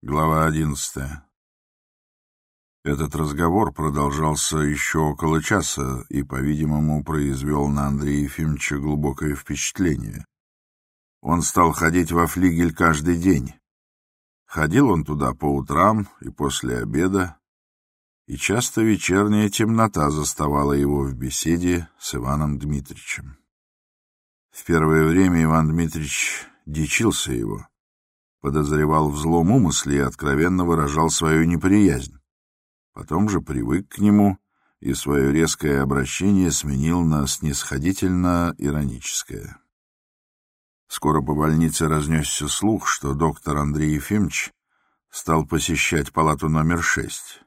Глава одиннадцатая. Этот разговор продолжался еще около часа и, по-видимому, произвел на Андрея Ефимовича глубокое впечатление. Он стал ходить во флигель каждый день. Ходил он туда по утрам и после обеда, и часто вечерняя темнота заставала его в беседе с Иваном Дмитриевичем. В первое время Иван Дмитриевич дичился его подозревал в злом умысле и откровенно выражал свою неприязнь. Потом же привык к нему и свое резкое обращение сменил на снисходительно-ироническое. Скоро по больнице разнесся слух, что доктор Андрей Ефимович стал посещать палату номер шесть.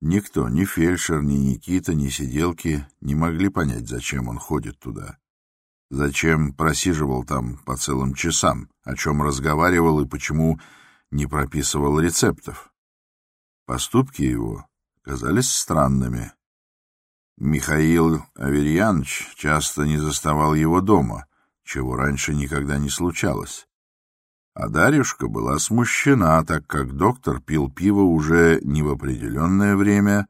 Никто, ни фельдшер, ни Никита, ни сиделки не могли понять, зачем он ходит туда. Зачем просиживал там по целым часам, о чем разговаривал и почему не прописывал рецептов. Поступки его казались странными. Михаил Аверьянович часто не заставал его дома, чего раньше никогда не случалось. А Дарюшка была смущена, так как доктор пил пиво уже не в определенное время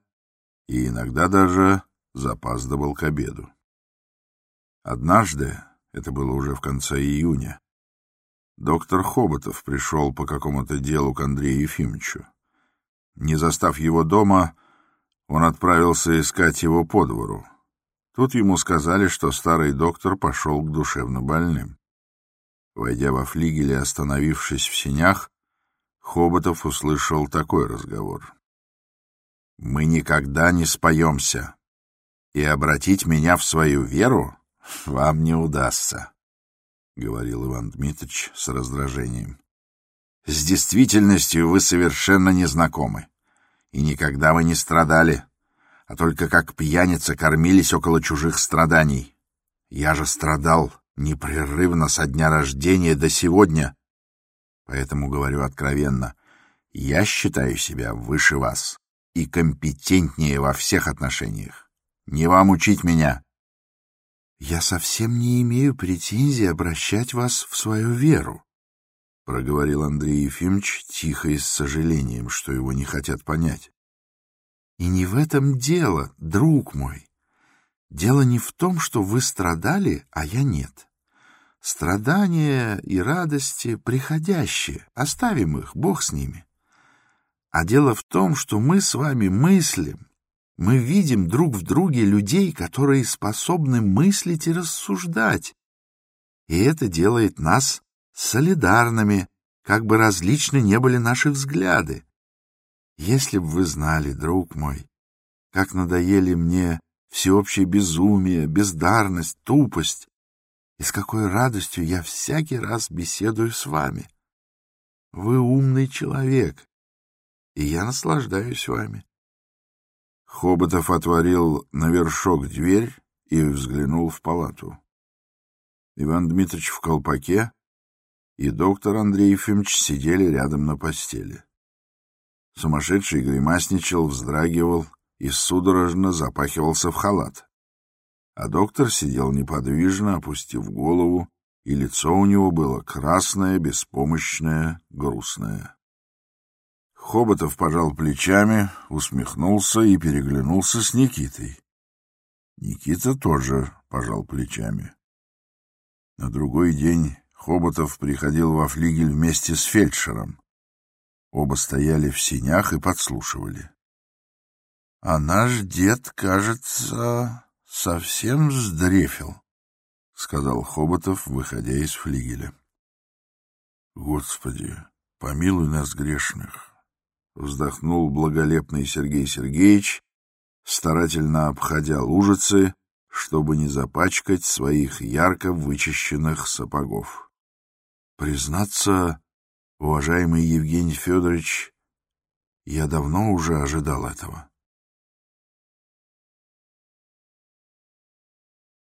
и иногда даже запаздывал к обеду. Однажды, это было уже в конце июня, доктор Хоботов пришел по какому-то делу к Андрею Ефимовичу. Не застав его дома, он отправился искать его по двору. Тут ему сказали, что старый доктор пошел к душевнобольным. Войдя во флигель и остановившись в сенях, Хоботов услышал такой разговор. «Мы никогда не споемся, и обратить меня в свою веру — Вам не удастся, — говорил Иван Дмитрич с раздражением. — С действительностью вы совершенно не знакомы. И никогда вы не страдали, а только как пьяница кормились около чужих страданий. Я же страдал непрерывно со дня рождения до сегодня. Поэтому говорю откровенно, я считаю себя выше вас и компетентнее во всех отношениях. Не вам учить меня. Я совсем не имею претензий обращать вас в свою веру, — проговорил Андрей Ефимович тихо и с сожалением, что его не хотят понять. — И не в этом дело, друг мой. Дело не в том, что вы страдали, а я нет. Страдания и радости приходящие, оставим их, Бог с ними. А дело в том, что мы с вами мыслим, мы видим друг в друге людей, которые способны мыслить и рассуждать. И это делает нас солидарными, как бы различны не были наши взгляды. Если бы вы знали, друг мой, как надоели мне всеобщее безумие, бездарность, тупость, и с какой радостью я всякий раз беседую с вами. Вы умный человек, и я наслаждаюсь вами. Хоботов отворил на вершок дверь и взглянул в палату. Иван Дмитриевич в колпаке и доктор Андрей Ефимович сидели рядом на постели. Сумасшедший гримасничал, вздрагивал и судорожно запахивался в халат. А доктор сидел неподвижно, опустив голову, и лицо у него было красное, беспомощное, грустное. Хоботов пожал плечами, усмехнулся и переглянулся с Никитой. Никита тоже пожал плечами. На другой день Хоботов приходил во флигель вместе с фельдшером. Оба стояли в синях и подслушивали. — А наш дед, кажется, совсем сдрефил, — сказал Хоботов, выходя из флигеля. — Господи, помилуй нас грешных! Вздохнул благолепный Сергей Сергеевич, старательно обходя лужицы, чтобы не запачкать своих ярко вычищенных сапогов. Признаться, уважаемый Евгений Федорович, я давно уже ожидал этого.